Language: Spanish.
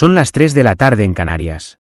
Son las 3 de la tarde en Canarias.